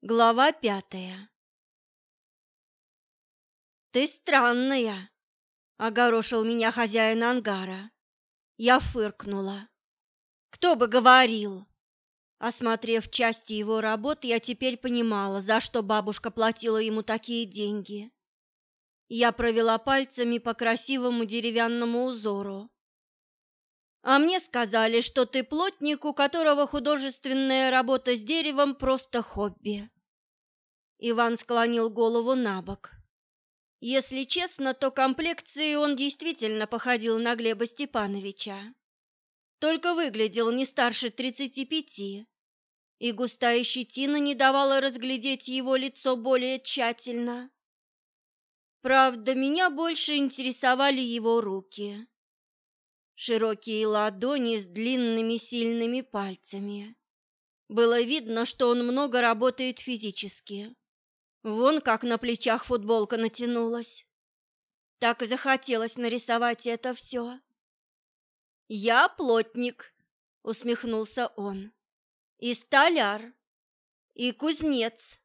Глава пятая «Ты странная», — огорошил меня хозяин ангара. Я фыркнула. «Кто бы говорил?» Осмотрев части его работ, я теперь понимала, за что бабушка платила ему такие деньги. Я провела пальцами по красивому деревянному узору. «А мне сказали, что ты плотник, у которого художественная работа с деревом просто хобби». Иван склонил голову на бок. Если честно, то комплекцией он действительно походил на Глеба Степановича только выглядел не старше тридцати пяти, и густая щетина не давала разглядеть его лицо более тщательно. Правда, меня больше интересовали его руки. Широкие ладони с длинными сильными пальцами. Было видно, что он много работает физически. Вон как на плечах футболка натянулась. Так и захотелось нарисовать это все. «Я плотник», — усмехнулся он, — «и столяр, и кузнец».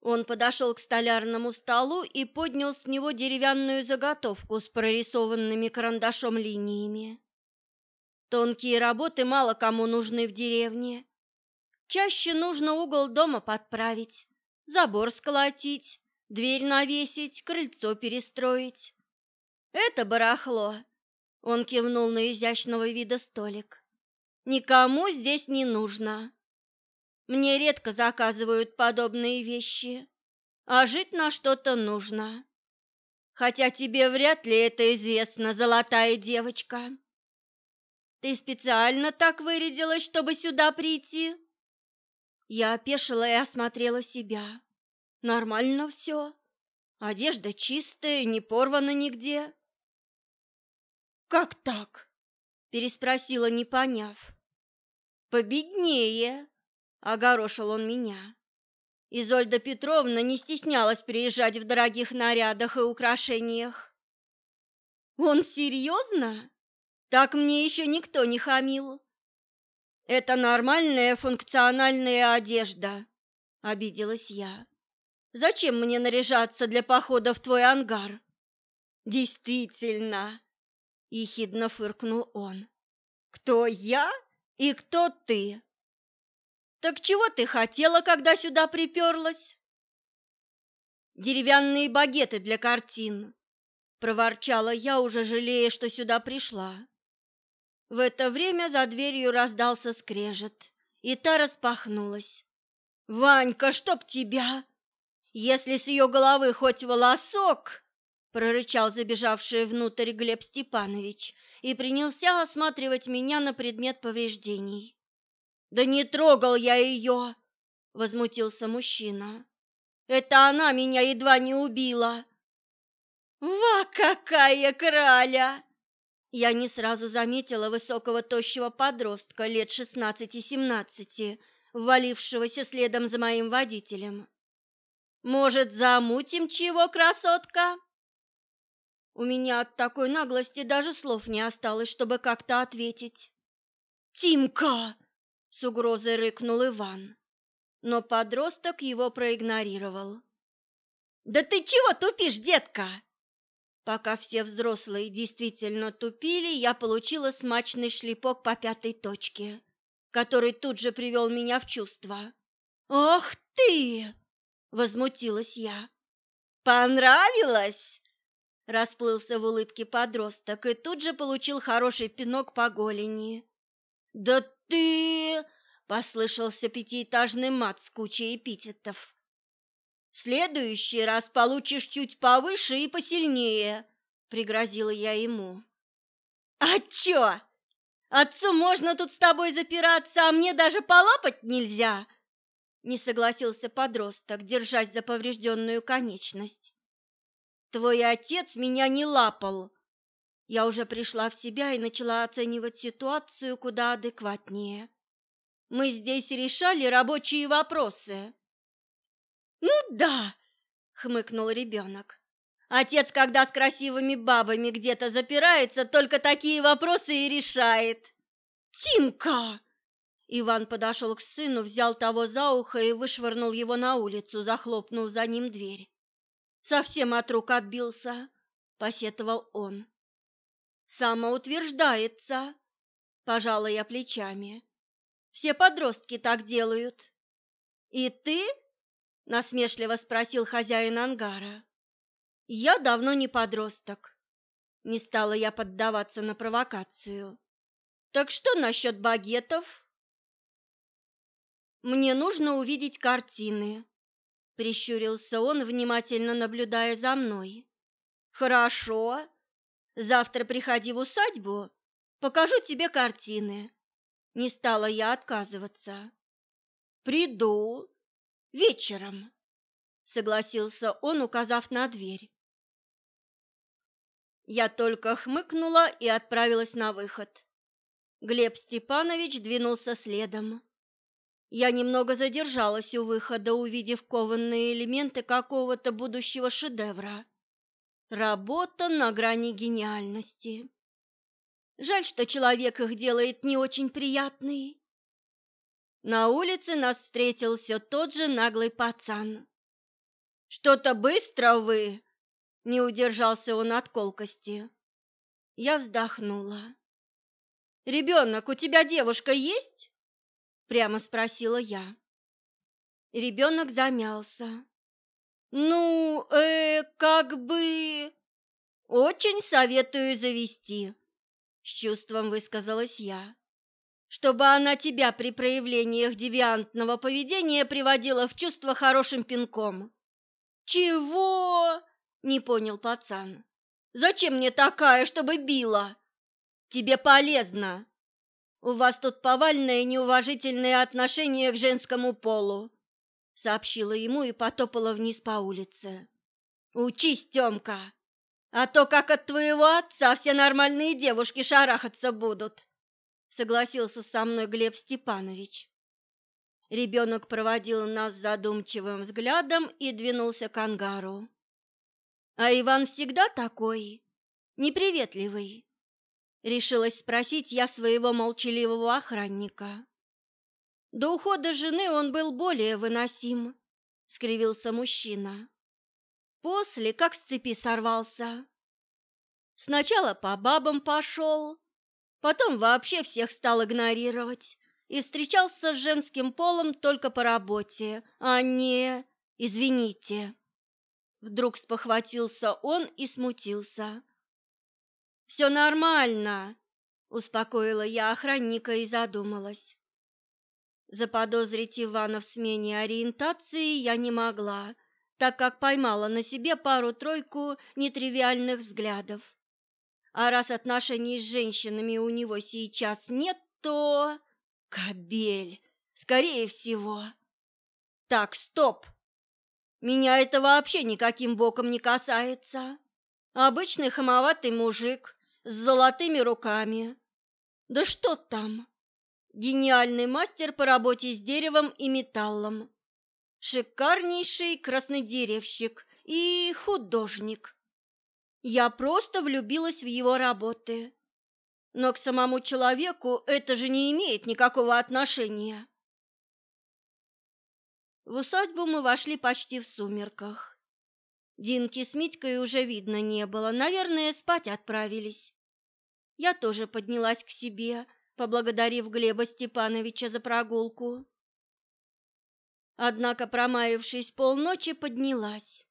Он подошел к столярному столу и поднял с него деревянную заготовку с прорисованными карандашом линиями. Тонкие работы мало кому нужны в деревне. Чаще нужно угол дома подправить, забор сколотить, дверь навесить, крыльцо перестроить. Это барахло он кивнул на изящного вида столик. Никому здесь не нужно. Мне редко заказывают подобные вещи, а жить на что-то нужно. Хотя тебе вряд ли это известно, золотая девочка. Ты специально так вырядилась, чтобы сюда прийти? Я опешила и осмотрела себя. Нормально все. Одежда чистая, не порвана нигде. «Как так?» – переспросила, не поняв. «Победнее!» – огорошил он меня. Изольда Петровна не стеснялась приезжать в дорогих нарядах и украшениях. «Он серьезно? Так мне еще никто не хамил». «Это нормальная функциональная одежда», — обиделась я. «Зачем мне наряжаться для похода в твой ангар?» «Действительно, — ехидно фыркнул он. «Кто я и кто ты?» «Так чего ты хотела, когда сюда приперлась?» «Деревянные багеты для картин», — проворчала я, уже жалея, что сюда пришла. В это время за дверью раздался скрежет, и та распахнулась. «Ванька, чтоб тебя! Если с ее головы хоть волосок!» прорычал забежавший внутрь Глеб Степанович и принялся осматривать меня на предмет повреждений. «Да не трогал я ее!» — возмутился мужчина. «Это она меня едва не убила!» «Ва, какая краля!» Я не сразу заметила высокого тощего подростка лет шестнадцати-семнадцати, ввалившегося следом за моим водителем. «Может, замутим чего, красотка?» У меня от такой наглости даже слов не осталось, чтобы как-то ответить. «Тимка!» — с угрозой рыкнул Иван, но подросток его проигнорировал. «Да ты чего тупишь, детка?» Пока все взрослые действительно тупили, я получила смачный шлепок по пятой точке, который тут же привел меня в чувство. «Ах ты!» — возмутилась я. «Понравилось?» Расплылся в улыбке подросток и тут же получил хороший пинок по голени. «Да ты!» — послышался пятиэтажный мат с кучей эпитетов. «В следующий раз получишь чуть повыше и посильнее», — пригрозила я ему. «А чё? Отцу можно тут с тобой запираться, а мне даже полапать нельзя?» Не согласился подросток, держась за поврежденную конечность. Твой отец меня не лапал. Я уже пришла в себя и начала оценивать ситуацию куда адекватнее. Мы здесь решали рабочие вопросы. Ну да, хмыкнул ребенок. Отец, когда с красивыми бабами где-то запирается, только такие вопросы и решает. Тимка! Иван подошел к сыну, взял того за ухо и вышвырнул его на улицу, захлопнув за ним дверь. Совсем от рук отбился, посетовал он. Самоутверждается, пожала я плечами. Все подростки так делают. И ты? насмешливо спросил хозяин ангара. Я давно не подросток. Не стала я поддаваться на провокацию. Так что насчет багетов? Мне нужно увидеть картины, прищурился он, внимательно наблюдая за мной. Хорошо. Завтра приходи в усадьбу, покажу тебе картины. Не стала я отказываться. Приду вечером, согласился он, указав на дверь. Я только хмыкнула и отправилась на выход. Глеб Степанович двинулся следом. Я немного задержалась у выхода, увидев кованные элементы какого-то будущего шедевра. Работа на грани гениальности. Жаль, что человек их делает не очень приятный. На улице нас встретил все тот же наглый пацан. «Что-то быстро вы!» — не удержался он от колкости. Я вздохнула. «Ребенок, у тебя девушка есть?» прямо спросила я. Ребенок замялся. Ну, э, как бы очень советую завести, с чувством высказалась я. Чтобы она тебя при проявлениях девиантного поведения приводила в чувство хорошим пинком. Чего? не понял пацан. Зачем мне такая, чтобы била? Тебе полезно, у вас тут повальное неуважительное отношение к женскому полу, сообщила ему и потопала вниз по улице. Учись, Тёмка, а то как от твоего отца все нормальные девушки шарахаться будут, согласился со мной Глеб Степанович. Ребенок проводил нас задумчивым взглядом и двинулся к ангару. А Иван всегда такой, неприветливый. Решилась спросить я своего молчаливого охранника. До ухода жены он был более выносим, скривился мужчина. После как с цепи сорвался. Сначала по бабам пошел, потом вообще всех стал игнорировать и встречался с женским полом только по работе, а не... Извините. Вдруг спохватился он и смутился. Все нормально, успокоила я охранника и задумалась. Заподозрить Ивана в смене ориентации я не могла, так как поймала на себе пару-тройку нетривиальных взглядов. А раз отношений с женщинами у него сейчас нет, то... Кобель, скорее всего. Так, стоп! Меня это вообще никаким боком не касается. Обычный хамоватый мужик, с золотыми руками. Да что там? Гениальный мастер по работе с деревом и металлом. Шикарнейший краснодеревщик и художник. Я просто влюбилась в его работы. Но к самому человеку это же не имеет никакого отношения. В усадьбу мы вошли почти в сумерках. Динки с Митькой уже видно не было, наверное, спать отправились. Я тоже поднялась к себе, поблагодарив Глеба Степановича за прогулку. Однако, промаявшись полночи, поднялась.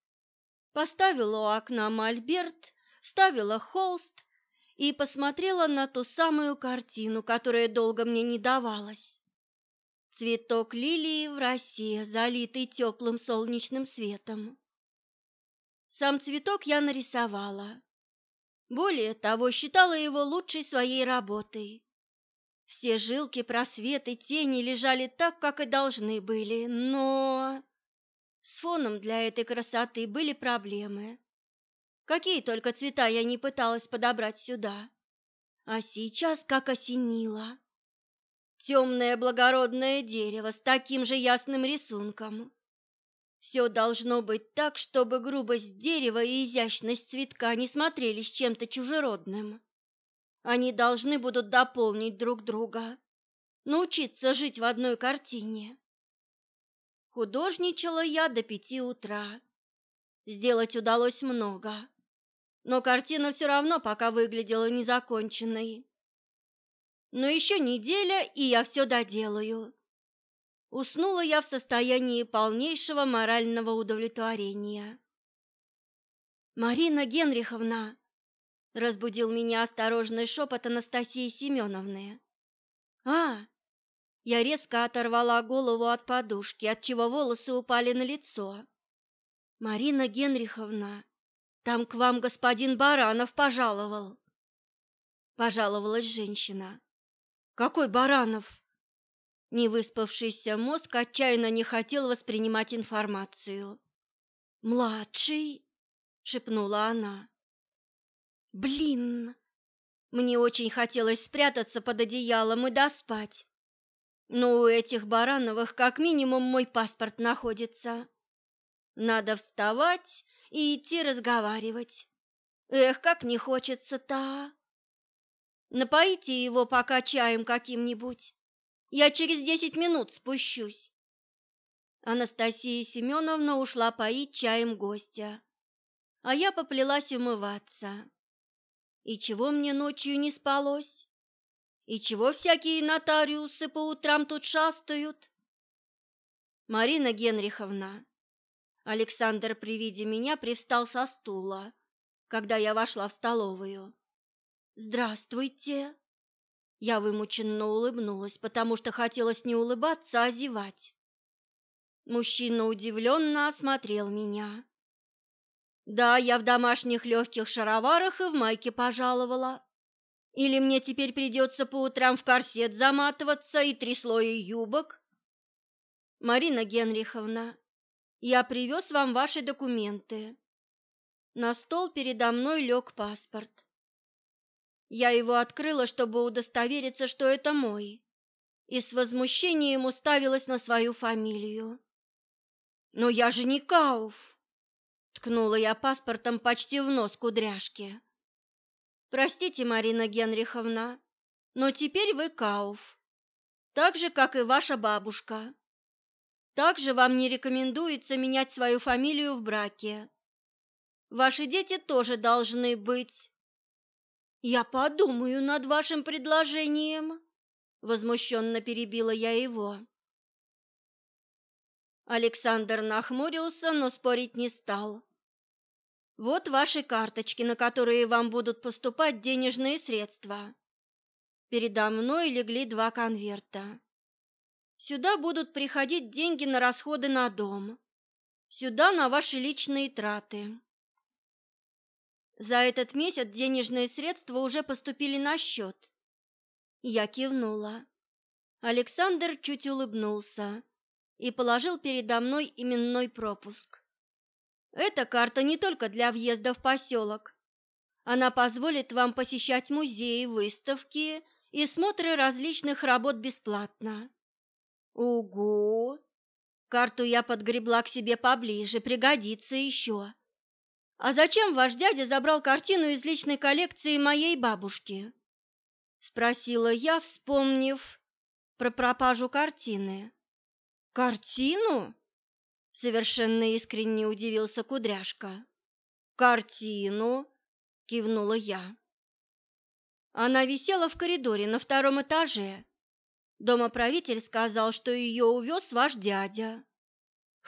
Поставила у окна мольберт, вставила холст и посмотрела на ту самую картину, которая долго мне не давалась. Цветок лилии в росе, залитый теплым солнечным светом. Сам цветок я нарисовала. Более того, считала его лучшей своей работой. Все жилки, просветы, тени лежали так, как и должны были, но... С фоном для этой красоты были проблемы. Какие только цвета я не пыталась подобрать сюда. А сейчас как осенило. Темное благородное дерево с таким же ясным рисунком. Все должно быть так, чтобы грубость дерева и изящность цветка не смотрелись чем-то чужеродным. Они должны будут дополнить друг друга. научиться жить в одной картине. Художничала я до пяти утра. Сделать удалось много, но картина все равно пока выглядела незаконченной. Но еще неделя, и я все доделаю. Уснула я в состоянии полнейшего морального удовлетворения. «Марина Генриховна!» — разбудил меня осторожный шепот Анастасии Семеновны. «А!» Я резко оторвала голову от подушки, отчего волосы упали на лицо. «Марина Генриховна, там к вам господин Баранов пожаловал!» Пожаловалась женщина. «Какой Баранов?» Невыспавшийся мозг отчаянно не хотел воспринимать информацию. «Младший?» — шепнула она. «Блин!» Мне очень хотелось спрятаться под одеялом и доспать. Но у этих Барановых как минимум мой паспорт находится. Надо вставать и идти разговаривать. Эх, как не хочется-то! Напоите его пока чаем каким-нибудь. Я через десять минут спущусь. Анастасия Семеновна ушла поить чаем гостя, а я поплелась умываться. И чего мне ночью не спалось? И чего всякие нотариусы по утрам тут шастают? Марина Генриховна, Александр при виде меня привстал со стула, когда я вошла в столовую. «Здравствуйте!» Я вымученно улыбнулась, потому что хотелось не улыбаться, а зевать. Мужчина удивленно осмотрел меня. Да, я в домашних легких шароварах и в майке пожаловала. Или мне теперь придется по утрам в корсет заматываться и три слоя юбок? Марина Генриховна, я привез вам ваши документы. На стол передо мной лег паспорт. Я его открыла, чтобы удостовериться, что это мой, и с возмущением уставилась на свою фамилию. «Но я же не Кауф!» — ткнула я паспортом почти в нос кудряшки. «Простите, Марина Генриховна, но теперь вы Кауф, так же, как и ваша бабушка. Также вам не рекомендуется менять свою фамилию в браке. Ваши дети тоже должны быть «Я подумаю над вашим предложением», — возмущенно перебила я его. Александр нахмурился, но спорить не стал. «Вот ваши карточки, на которые вам будут поступать денежные средства». Передо мной легли два конверта. Сюда будут приходить деньги на расходы на дом. Сюда на ваши личные траты. За этот месяц денежные средства уже поступили на счет. Я кивнула. Александр чуть улыбнулся и положил передо мной именной пропуск. Эта карта не только для въезда в поселок. Она позволит вам посещать музеи, выставки и смотры различных работ бесплатно. Угу! Карту я подгребла к себе поближе, пригодится еще. «А зачем ваш дядя забрал картину из личной коллекции моей бабушки?» Спросила я, вспомнив про пропажу картины. «Картину?» Совершенно искренне удивился Кудряшка. «Картину?» — кивнула я. Она висела в коридоре на втором этаже. Домоправитель сказал, что ее увез ваш дядя.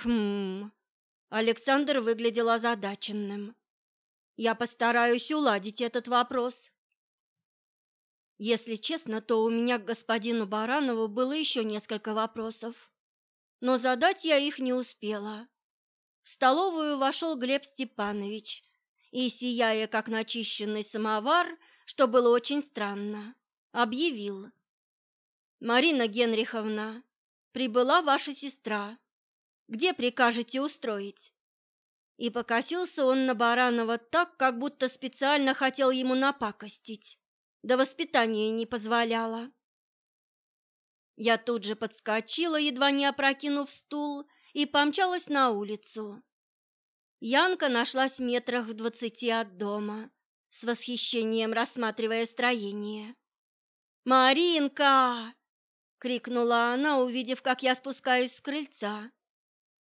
Хм, Александр выглядел озадаченным. Я постараюсь уладить этот вопрос. Если честно, то у меня к господину Баранову было еще несколько вопросов, но задать я их не успела. В столовую вошел Глеб Степанович и, сияя как начищенный самовар, что было очень странно, объявил. «Марина Генриховна, прибыла ваша сестра. Где прикажете устроить?» И покосился он на Баранова так, как будто специально хотел ему напакостить, да воспитание не позволяло. Я тут же подскочила, едва не опрокинув стул, и помчалась на улицу. Янка нашлась в метрах в двадцати от дома, с восхищением рассматривая строение. «Маринка!» крикнула она, увидев, как я спускаюсь с крыльца.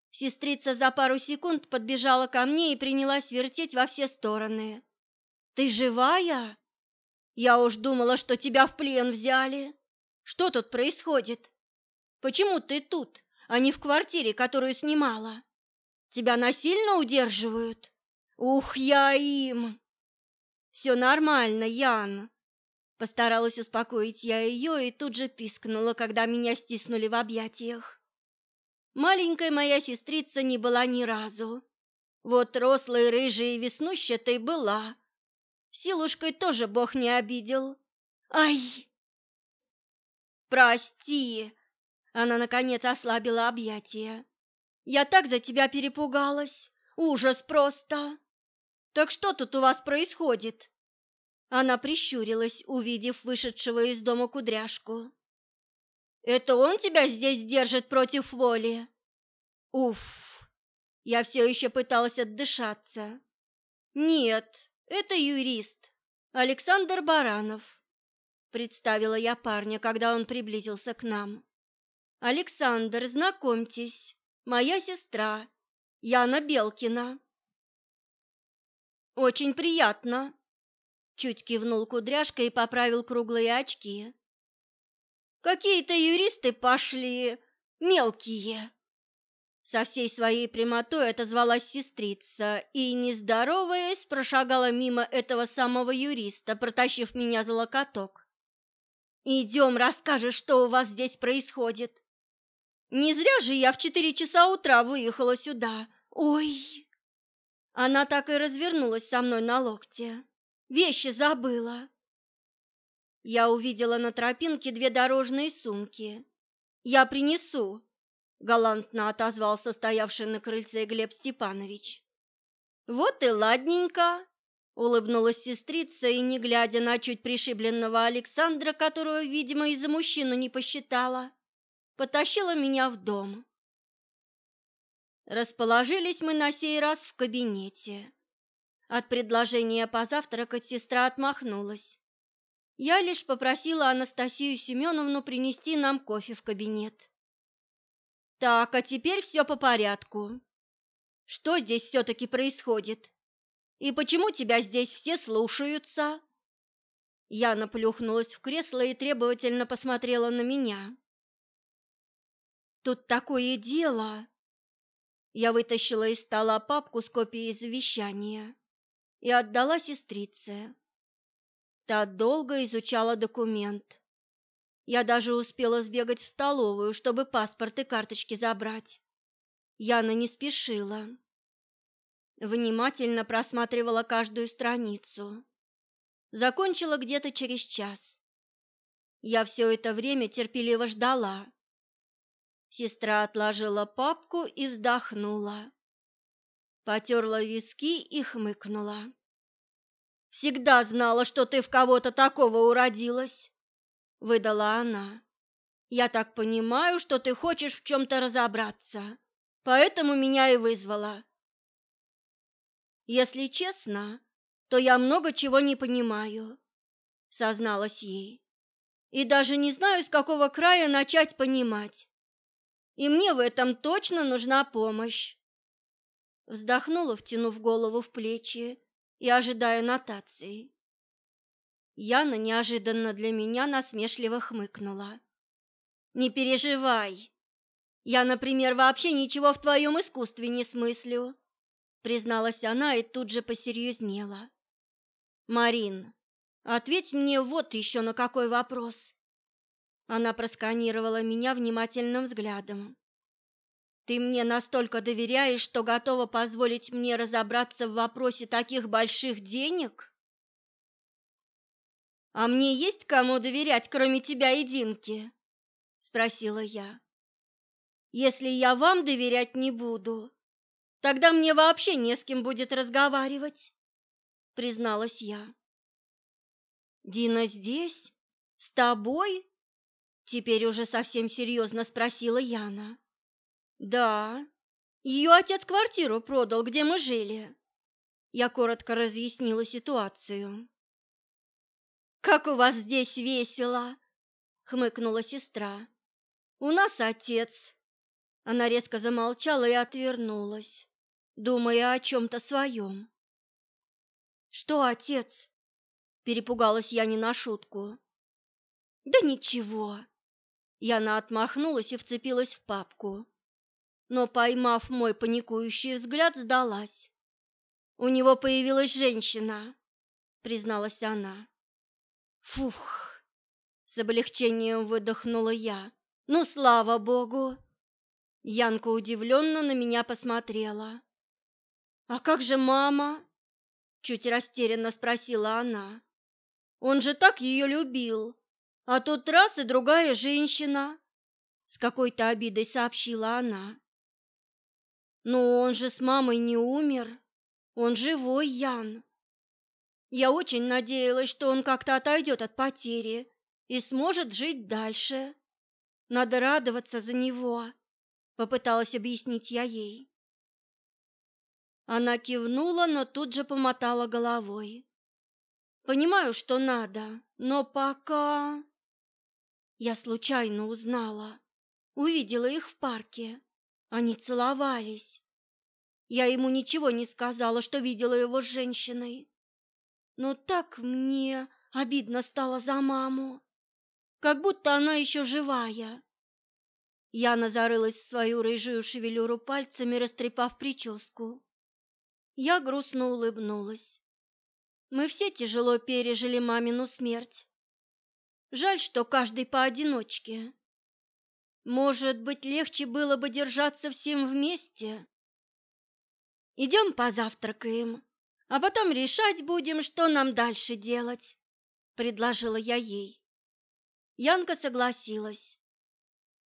Сестрица за пару секунд подбежала ко мне и принялась вертеть во все стороны. «Ты живая? Я уж думала, что тебя в плен взяли. Что тут происходит? Почему ты тут, а не в квартире, которую снимала? Тебя насильно удерживают? Ух, я им!» «Все нормально, Ян!» Постаралась успокоить я ее и тут же пискнула, когда меня стиснули в объятиях. Маленькая моя сестрица не была ни разу. Вот рослой, рыжей и веснущатой была. Силушкой тоже Бог не обидел. Ай! Прости! Она, наконец, ослабила объятия. Я так за тебя перепугалась. Ужас просто. Так что тут у вас происходит? Она прищурилась, увидев вышедшего из дома кудряшку. Это он тебя здесь держит против воли? Уф! Я все еще пыталась отдышаться. Нет, это юрист, Александр Баранов, представила я парня, когда он приблизился к нам. Александр, знакомьтесь, моя сестра, Яна Белкина. Очень приятно, чуть кивнул кудряшка и поправил круглые очки. Какие-то юристы пошли мелкие. Со всей своей прямотой отозвалась сестрица и, не здороваясь, прошагала мимо этого самого юриста, протащив меня за локоток. «Идем, расскажешь, что у вас здесь происходит. Не зря же я в четыре часа утра выехала сюда. Ой!» Она так и развернулась со мной на локте. «Вещи забыла. Я увидела на тропинке две дорожные сумки. «Я принесу», — галантно отозвался стоявший на крыльце Глеб Степанович. «Вот и ладненько», — улыбнулась сестрица и, не глядя на чуть пришибленного Александра, которого, видимо, из-за мужчину не посчитала, потащила меня в дом. Расположились мы на сей раз в кабинете. От предложения позавтракать сестра отмахнулась. Я лишь попросила Анастасию Семеновну принести нам кофе в кабинет. Так, а теперь все по порядку. Что здесь все-таки происходит? И почему тебя здесь все слушаются? Я наплюхнулась в кресло и требовательно посмотрела на меня. Тут такое дело. Я вытащила из стола папку с копией завещания и отдала сестрице. Та долго изучала документ. Я даже успела сбегать в столовую, чтобы паспорт и карточки забрать. Яна не спешила. Внимательно просматривала каждую страницу. Закончила где-то через час. Я все это время терпеливо ждала. Сестра отложила папку и вздохнула. Потерла виски и хмыкнула. Всегда знала, что ты в кого-то такого уродилась, выдала она. Я так понимаю, что ты хочешь в чем-то разобраться, поэтому меня и вызвала. Если честно, то я много чего не понимаю, созналась ей. И даже не знаю, с какого края начать понимать. И мне в этом точно нужна помощь. Вздохнула, втянув голову в плечи и ожидая нотации. Яна неожиданно для меня насмешливо хмыкнула. «Не переживай. Я, например, вообще ничего в твоем искусстве не смыслю», призналась она и тут же посерьезнела. «Марин, ответь мне вот еще на какой вопрос». Она просканировала меня внимательным взглядом. Ты мне настолько доверяешь, что готова позволить мне разобраться в вопросе таких больших денег? А мне есть кому доверять, кроме тебя и Динки? спросила я. Если я вам доверять не буду, тогда мне вообще не с кем будет разговаривать, призналась я. Дина здесь? С тобой? Теперь уже совсем серьезно спросила Яна. Да, ее отец квартиру продал, где мы жили. Я коротко разъяснила ситуацию. Как у вас здесь весело, хмыкнула сестра. У нас отец. Она резко замолчала и отвернулась, думая о чем-то своем. Что отец? Перепугалась я не на шутку. Да ничего. Яна отмахнулась и вцепилась в папку. Но, поймав мой паникующий взгляд, сдалась. У него появилась женщина, призналась она. Фух, с облегчением выдохнула я. Ну, слава богу. Янка удивленно на меня посмотрела. А как же мама? Чуть растерянно спросила она. Он же так ее любил. А тут раз и другая женщина, с какой-то обидой сообщила она. Но он же с мамой не умер. Он живой, Ян. Я очень надеялась, что он как-то отойдет от потери и сможет жить дальше. Надо радоваться за него, попыталась объяснить я ей. Она кивнула, но тут же помотала головой. Понимаю, что надо, но пока я случайно узнала, увидела их в парке. Они целовались. Я ему ничего не сказала, что видела его с женщиной. Но так мне обидно стало за маму, как будто она еще живая. Яна зарылась в свою рыжую шевелюру пальцами, растрепав прическу. Я грустно улыбнулась. Мы все тяжело пережили мамину смерть. Жаль, что каждый поодиночке. Может быть, легче было бы держаться всем вместе? Идем позавтракаем, а потом решать будем, что нам дальше делать, предложила я ей. Янка согласилась.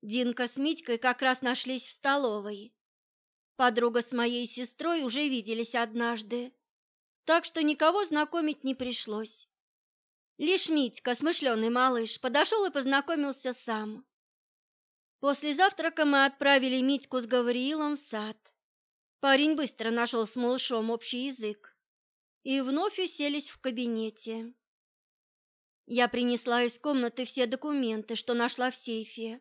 Динка с Митькой как раз нашлись в столовой. Подруга с моей сестрой уже виделись однажды, так что никого знакомить не пришлось. Лишь Митька, смышленый малыш, подошел и познакомился сам. После завтрака мы отправили Митьку с Гавриилом в сад. Парень быстро нашел с малышом общий язык и вновь уселись в кабинете. Я принесла из комнаты все документы, что нашла в сейфе,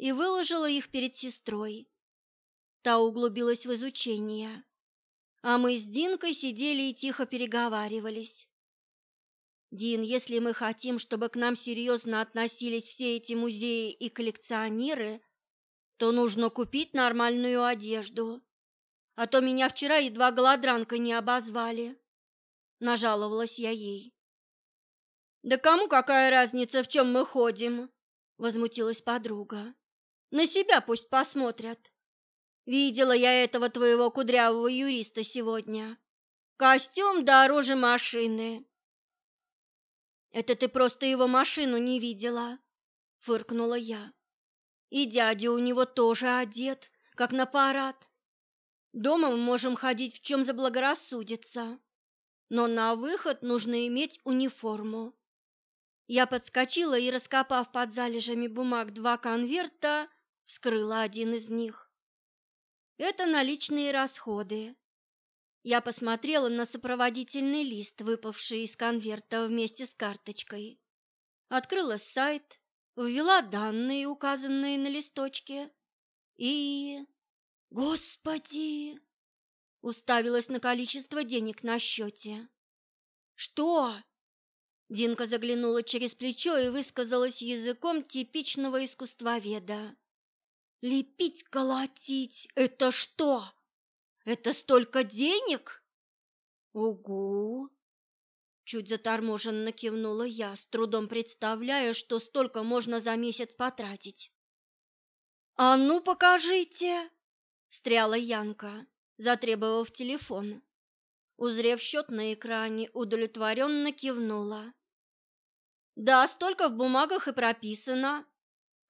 и выложила их перед сестрой. Та углубилась в изучение, а мы с Динкой сидели и тихо переговаривались. Дин, если мы хотим, чтобы к нам серьезно относились все эти музеи и коллекционеры, то нужно купить нормальную одежду. А то меня вчера едва голодранкой не обозвали. Нажаловалась я ей. Да кому какая разница, в чем мы ходим? Возмутилась подруга. На себя пусть посмотрят. Видела я этого твоего кудрявого юриста сегодня. Костюм дороже машины. Это ты просто его машину не видела, фыркнула я. И дядя у него тоже одет, как на парад. Дома мы можем ходить в чем заблагорассудится, но на выход нужно иметь униформу. Я подскочила и, раскопав под залежами бумаг два конверта, вскрыла один из них. Это наличные расходы. Я посмотрела на сопроводительный лист, выпавший из конверта вместе с карточкой. Открыла сайт, ввела данные, указанные на листочке, и... Господи! Уставилась на количество денег на счете. «Что?» Динка заглянула через плечо и высказалась языком типичного искусствоведа. «Лепить, колотить — это что?» Это столько денег? Угу. Чуть заторможенно кивнула я, с трудом представляя, что столько можно за месяц потратить. А ну покажите, встряла Янка, затребовав телефон. Узрев счет на экране, удовлетворенно кивнула. Да, столько в бумагах и прописано.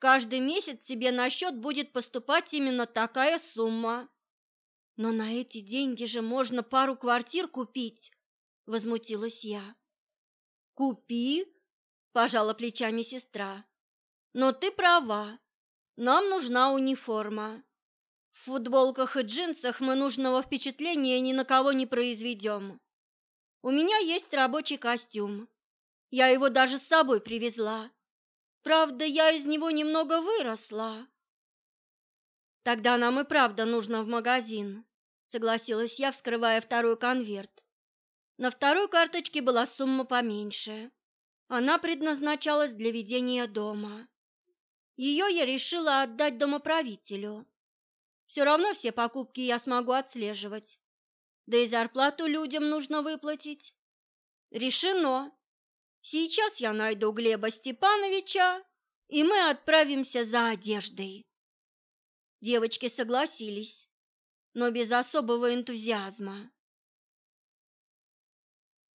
Каждый месяц тебе на счет будет поступать именно такая сумма. Но на эти деньги же можно пару квартир купить, возмутилась я. Купи, пожала плечами сестра. Но ты права. Нам нужна униформа. В футболках и джинсах мы нужного впечатления ни на кого не произведем. У меня есть рабочий костюм. Я его даже с собой привезла. Правда, я из него немного выросла. Тогда нам и правда нужно в магазин, согласилась я, вскрывая второй конверт. На второй карточке была сумма поменьше. Она предназначалась для ведения дома. Ее я решила отдать домоправителю. Все равно все покупки я смогу отслеживать. Да и зарплату людям нужно выплатить. Решено. Сейчас я найду Глеба Степановича, и мы отправимся за одеждой. Девочки согласились, но без особого энтузиазма.